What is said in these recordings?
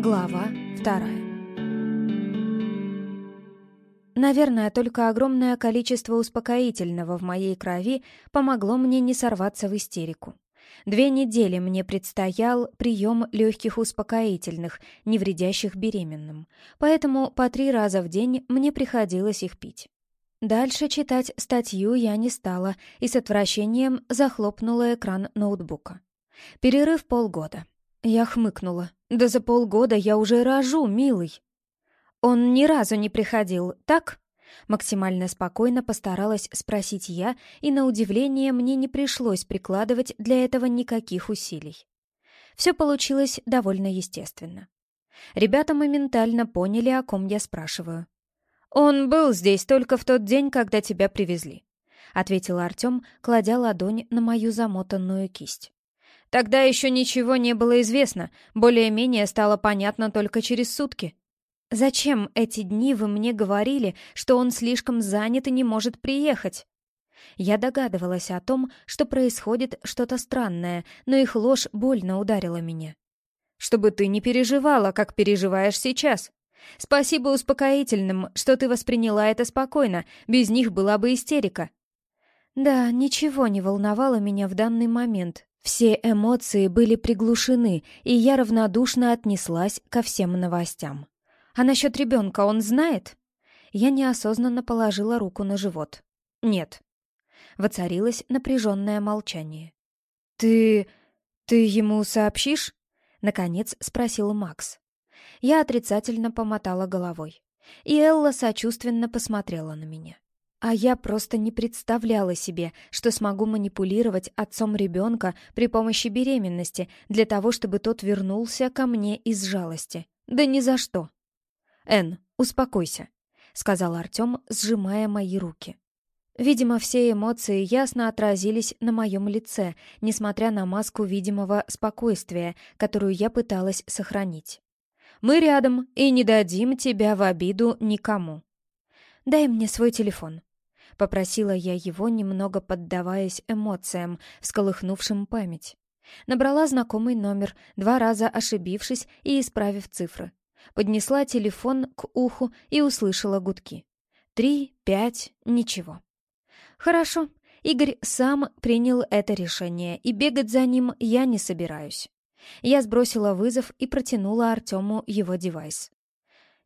Глава вторая. Наверное, только огромное количество успокоительного в моей крови помогло мне не сорваться в истерику. Две недели мне предстоял прием легких успокоительных, не вредящих беременным, поэтому по три раза в день мне приходилось их пить. Дальше читать статью я не стала и с отвращением захлопнула экран ноутбука. Перерыв полгода. Я хмыкнула. «Да за полгода я уже рожу, милый!» «Он ни разу не приходил, так?» Максимально спокойно постаралась спросить я, и на удивление мне не пришлось прикладывать для этого никаких усилий. Все получилось довольно естественно. Ребята моментально поняли, о ком я спрашиваю. «Он был здесь только в тот день, когда тебя привезли», — ответил Артем, кладя ладонь на мою замотанную кисть. Тогда еще ничего не было известно, более-менее стало понятно только через сутки. Зачем эти дни вы мне говорили, что он слишком занят и не может приехать? Я догадывалась о том, что происходит что-то странное, но их ложь больно ударила меня. Чтобы ты не переживала, как переживаешь сейчас. Спасибо успокоительным, что ты восприняла это спокойно, без них была бы истерика. Да, ничего не волновало меня в данный момент, все эмоции были приглушены, и я равнодушно отнеслась ко всем новостям. «А насчет ребенка он знает?» Я неосознанно положила руку на живот. «Нет». Воцарилось напряженное молчание. «Ты... ты ему сообщишь?» Наконец спросил Макс. Я отрицательно помотала головой. И Элла сочувственно посмотрела на меня. А я просто не представляла себе, что смогу манипулировать отцом ребенка при помощи беременности для того, чтобы тот вернулся ко мне из жалости. Да ни за что. «Эн, успокойся», — сказал Артем, сжимая мои руки. Видимо, все эмоции ясно отразились на моем лице, несмотря на маску видимого спокойствия, которую я пыталась сохранить. «Мы рядом и не дадим тебя в обиду никому». «Дай мне свой телефон», Попросила я его, немного поддаваясь эмоциям, всколыхнувшим память. Набрала знакомый номер, два раза ошибившись и исправив цифры. Поднесла телефон к уху и услышала гудки. Три, пять, ничего. Хорошо, Игорь сам принял это решение, и бегать за ним я не собираюсь. Я сбросила вызов и протянула Артему его девайс.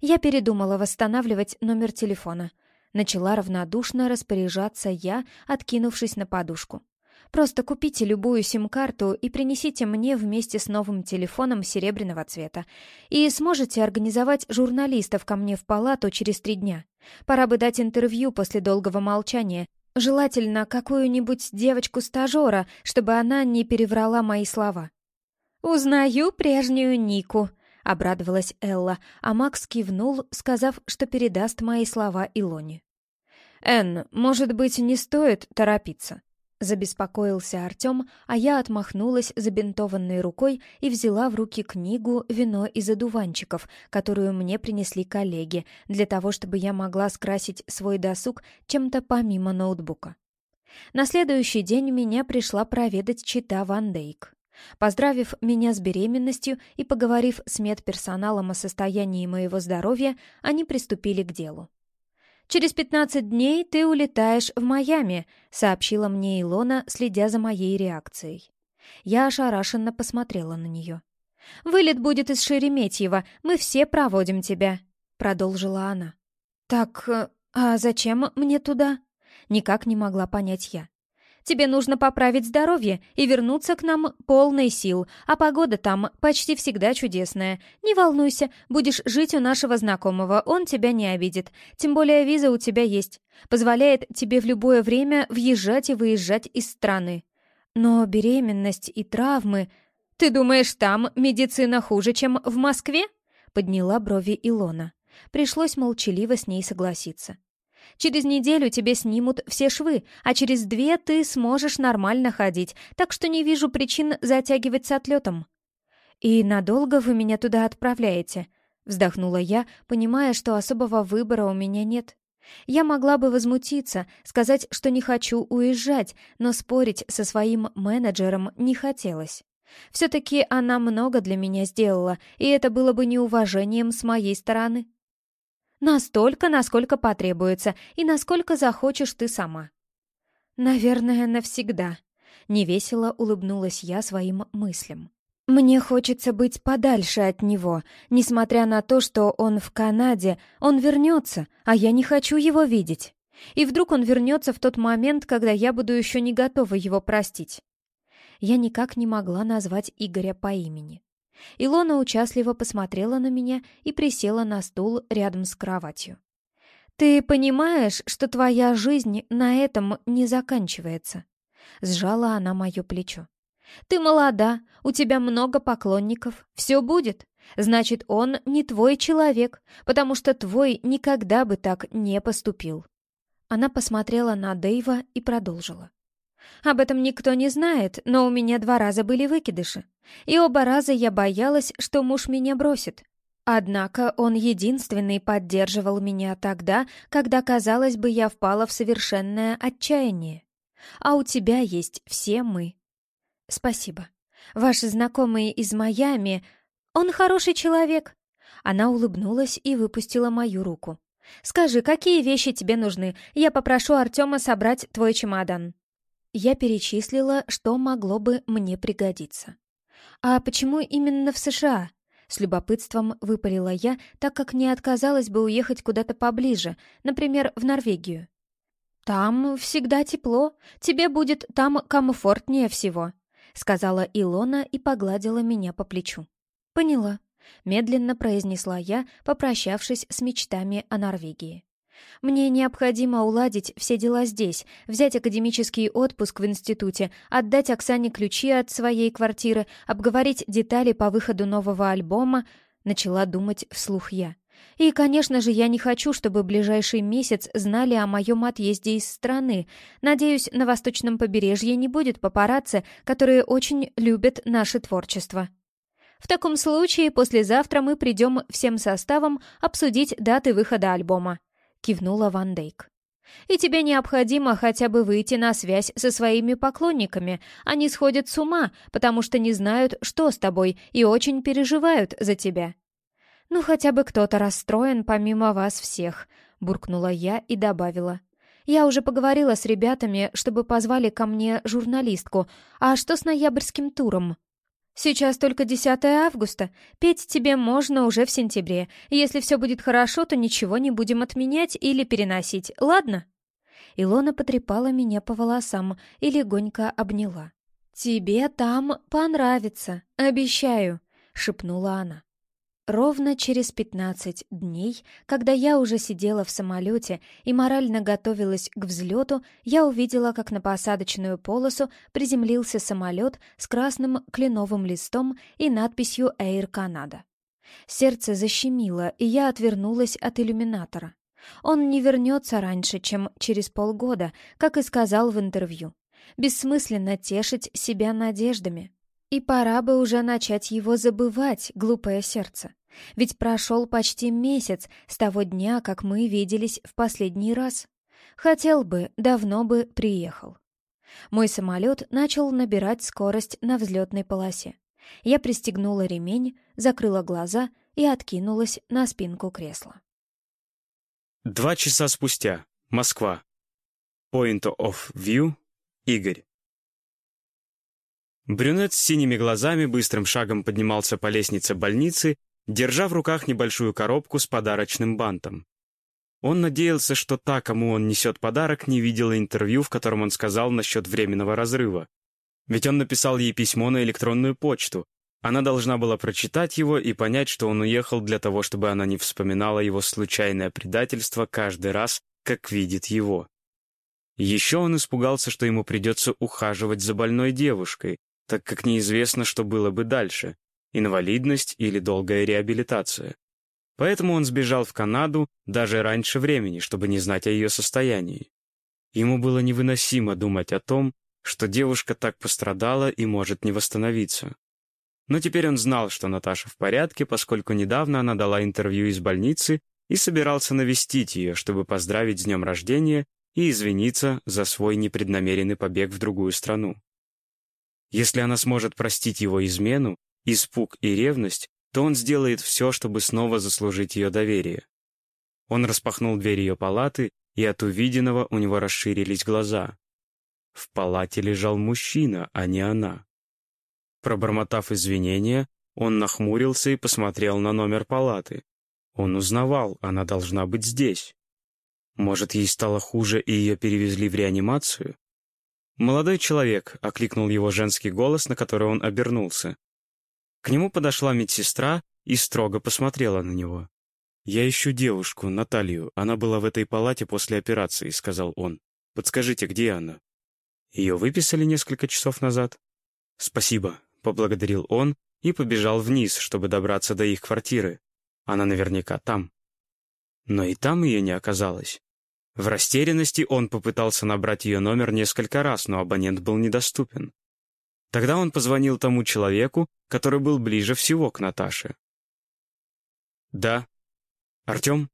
Я передумала восстанавливать номер телефона. Начала равнодушно распоряжаться я, откинувшись на подушку. Просто купите любую сим-карту и принесите мне вместе с новым телефоном серебряного цвета. И сможете организовать журналистов ко мне в палату через три дня. Пора бы дать интервью после долгого молчания. Желательно какую-нибудь девочку-стажера, чтобы она не переврала мои слова. «Узнаю прежнюю Нику», — обрадовалась Элла, а Макс кивнул, сказав, что передаст мои слова Илоне. «Энн, может быть, не стоит торопиться?» Забеспокоился Артем, а я отмахнулась забинтованной рукой и взяла в руки книгу «Вино из одуванчиков», которую мне принесли коллеги, для того, чтобы я могла скрасить свой досуг чем-то помимо ноутбука. На следующий день меня пришла проведать чита Ван Дейк. Поздравив меня с беременностью и поговорив с медперсоналом о состоянии моего здоровья, они приступили к делу. «Через пятнадцать дней ты улетаешь в Майами», — сообщила мне Илона, следя за моей реакцией. Я ошарашенно посмотрела на нее. «Вылет будет из Шереметьево, мы все проводим тебя», — продолжила она. «Так, э, а зачем мне туда?» Никак не могла понять я. Тебе нужно поправить здоровье и вернуться к нам полной сил, а погода там почти всегда чудесная. Не волнуйся, будешь жить у нашего знакомого, он тебя не обидит. Тем более виза у тебя есть. Позволяет тебе в любое время въезжать и выезжать из страны. Но беременность и травмы... Ты думаешь, там медицина хуже, чем в Москве? Подняла брови Илона. Пришлось молчаливо с ней согласиться. Через неделю тебе снимут все швы, а через две ты сможешь нормально ходить, так что не вижу причин затягивать с отлетом». «И надолго вы меня туда отправляете?» — вздохнула я, понимая, что особого выбора у меня нет. Я могла бы возмутиться, сказать, что не хочу уезжать, но спорить со своим менеджером не хотелось. Все-таки она много для меня сделала, и это было бы неуважением с моей стороны. Настолько, насколько потребуется, и насколько захочешь ты сама. Наверное, навсегда. Невесело улыбнулась я своим мыслям. Мне хочется быть подальше от него. Несмотря на то, что он в Канаде, он вернется, а я не хочу его видеть. И вдруг он вернется в тот момент, когда я буду еще не готова его простить. Я никак не могла назвать Игоря по имени. Илона участливо посмотрела на меня и присела на стул рядом с кроватью. «Ты понимаешь, что твоя жизнь на этом не заканчивается?» Сжала она мое плечо. «Ты молода, у тебя много поклонников, все будет. Значит, он не твой человек, потому что твой никогда бы так не поступил». Она посмотрела на Дэйва и продолжила. Об этом никто не знает, но у меня два раза были выкидыши. И оба раза я боялась, что муж меня бросит. Однако он единственный поддерживал меня тогда, когда, казалось бы, я впала в совершенное отчаяние. А у тебя есть все мы. Спасибо. Ваши знакомые из Майами... Он хороший человек. Она улыбнулась и выпустила мою руку. «Скажи, какие вещи тебе нужны? Я попрошу Артема собрать твой чемодан». Я перечислила, что могло бы мне пригодиться. «А почему именно в США?» С любопытством выпалила я, так как не отказалась бы уехать куда-то поближе, например, в Норвегию. «Там всегда тепло, тебе будет там комфортнее всего», сказала Илона и погладила меня по плечу. «Поняла», — медленно произнесла я, попрощавшись с мечтами о Норвегии. Мне необходимо уладить все дела здесь, взять академический отпуск в институте, отдать Оксане ключи от своей квартиры, обговорить детали по выходу нового альбома. Начала думать вслух я. И, конечно же, я не хочу, чтобы ближайший месяц знали о моем отъезде из страны. Надеюсь, на восточном побережье не будет папарацци, которые очень любят наше творчество. В таком случае послезавтра мы придем всем составом обсудить даты выхода альбома кивнула Ван Дейк. «И тебе необходимо хотя бы выйти на связь со своими поклонниками. Они сходят с ума, потому что не знают, что с тобой, и очень переживают за тебя». «Ну, хотя бы кто-то расстроен помимо вас всех», — буркнула я и добавила. «Я уже поговорила с ребятами, чтобы позвали ко мне журналистку. А что с ноябрьским туром?» «Сейчас только 10 августа. Петь тебе можно уже в сентябре. Если все будет хорошо, то ничего не будем отменять или переносить, ладно?» Илона потрепала меня по волосам и легонько обняла. «Тебе там понравится, обещаю», — шепнула она. Ровно через 15 дней, когда я уже сидела в самолете и морально готовилась к взлету, я увидела, как на посадочную полосу приземлился самолет с красным кленовым листом и надписью «Air Canada». Сердце защемило, и я отвернулась от иллюминатора. Он не вернется раньше, чем через полгода, как и сказал в интервью. Бессмысленно тешить себя надеждами. И пора бы уже начать его забывать, глупое сердце. Ведь прошел почти месяц с того дня, как мы виделись в последний раз. Хотел бы, давно бы приехал. Мой самолет начал набирать скорость на взлетной полосе. Я пристегнула ремень, закрыла глаза и откинулась на спинку кресла. Два часа спустя. Москва. Point of View. Игорь. Брюнет с синими глазами быстрым шагом поднимался по лестнице больницы, держа в руках небольшую коробку с подарочным бантом. Он надеялся, что та, кому он несет подарок, не видела интервью, в котором он сказал насчет временного разрыва. Ведь он написал ей письмо на электронную почту. Она должна была прочитать его и понять, что он уехал для того, чтобы она не вспоминала его случайное предательство каждый раз, как видит его. Еще он испугался, что ему придется ухаживать за больной девушкой, так как неизвестно, что было бы дальше — инвалидность или долгая реабилитация. Поэтому он сбежал в Канаду даже раньше времени, чтобы не знать о ее состоянии. Ему было невыносимо думать о том, что девушка так пострадала и может не восстановиться. Но теперь он знал, что Наташа в порядке, поскольку недавно она дала интервью из больницы и собирался навестить ее, чтобы поздравить с днем рождения и извиниться за свой непреднамеренный побег в другую страну. Если она сможет простить его измену, испуг и ревность, то он сделает все, чтобы снова заслужить ее доверие. Он распахнул дверь ее палаты, и от увиденного у него расширились глаза. В палате лежал мужчина, а не она. Пробормотав извинения, он нахмурился и посмотрел на номер палаты. Он узнавал, она должна быть здесь. Может, ей стало хуже, и ее перевезли в реанимацию? «Молодой человек», — окликнул его женский голос, на который он обернулся. К нему подошла медсестра и строго посмотрела на него. «Я ищу девушку, Наталью. Она была в этой палате после операции», — сказал он. «Подскажите, где она?» «Ее выписали несколько часов назад?» «Спасибо», — поблагодарил он и побежал вниз, чтобы добраться до их квартиры. Она наверняка там. Но и там ее не оказалось. В растерянности он попытался набрать ее номер несколько раз, но абонент был недоступен. Тогда он позвонил тому человеку, который был ближе всего к Наташе. «Да. Артем?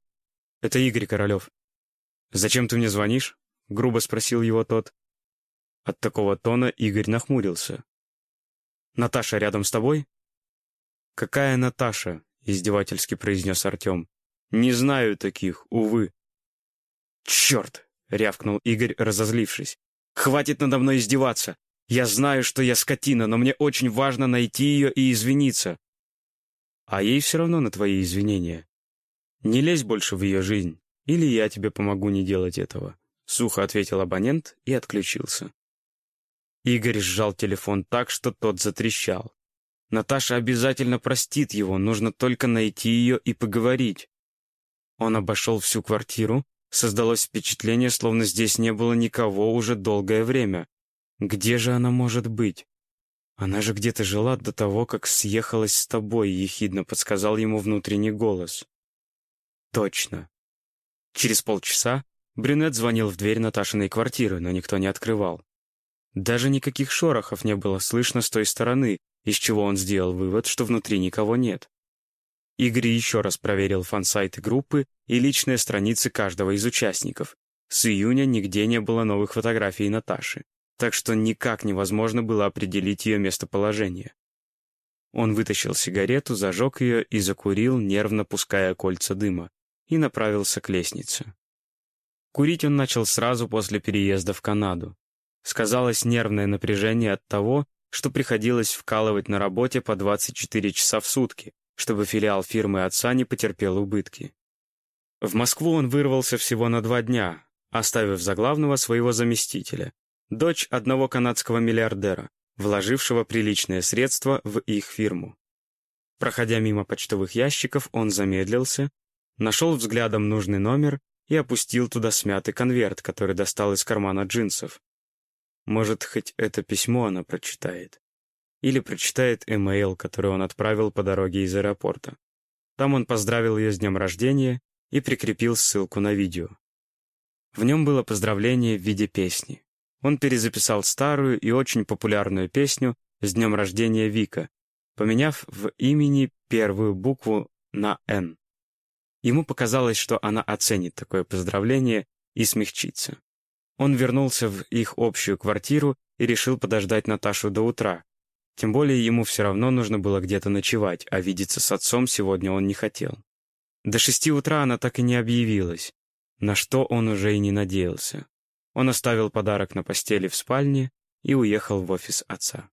Это Игорь Королев. Зачем ты мне звонишь?» — грубо спросил его тот. От такого тона Игорь нахмурился. «Наташа рядом с тобой?» «Какая Наташа?» — издевательски произнес Артем. «Не знаю таких, увы». «Черт!» — рявкнул Игорь, разозлившись. «Хватит надо мной издеваться! Я знаю, что я скотина, но мне очень важно найти ее и извиниться». «А ей все равно на твои извинения. Не лезь больше в ее жизнь, или я тебе помогу не делать этого», — сухо ответил абонент и отключился. Игорь сжал телефон так, что тот затрещал. Наташа обязательно простит его, нужно только найти ее и поговорить. Он обошел всю квартиру, Создалось впечатление, словно здесь не было никого уже долгое время. Где же она может быть? Она же где-то жила до того, как съехалась с тобой, ехидно подсказал ему внутренний голос. Точно. Через полчаса брюнет звонил в дверь Наташиной квартиры, но никто не открывал. Даже никаких шорохов не было слышно с той стороны, из чего он сделал вывод, что внутри никого нет. Игорь еще раз проверил фан-сайты группы и личные страницы каждого из участников. С июня нигде не было новых фотографий Наташи, так что никак невозможно было определить ее местоположение. Он вытащил сигарету, зажег ее и закурил, нервно пуская кольца дыма, и направился к лестнице. Курить он начал сразу после переезда в Канаду. Сказалось нервное напряжение от того, что приходилось вкалывать на работе по 24 часа в сутки, чтобы филиал фирмы отца не потерпел убытки. В Москву он вырвался всего на два дня, оставив за главного своего заместителя, дочь одного канадского миллиардера, вложившего приличные средства в их фирму. Проходя мимо почтовых ящиков, он замедлился, нашел взглядом нужный номер и опустил туда смятый конверт, который достал из кармана джинсов. Может, хоть это письмо она прочитает или прочитает имейл, который он отправил по дороге из аэропорта. Там он поздравил ее с днем рождения и прикрепил ссылку на видео. В нем было поздравление в виде песни. Он перезаписал старую и очень популярную песню «С днем рождения Вика», поменяв в имени первую букву на «Н». Ему показалось, что она оценит такое поздравление и смягчится. Он вернулся в их общую квартиру и решил подождать Наташу до утра, тем более ему все равно нужно было где-то ночевать, а видеться с отцом сегодня он не хотел. До шести утра она так и не объявилась, на что он уже и не надеялся. Он оставил подарок на постели в спальне и уехал в офис отца.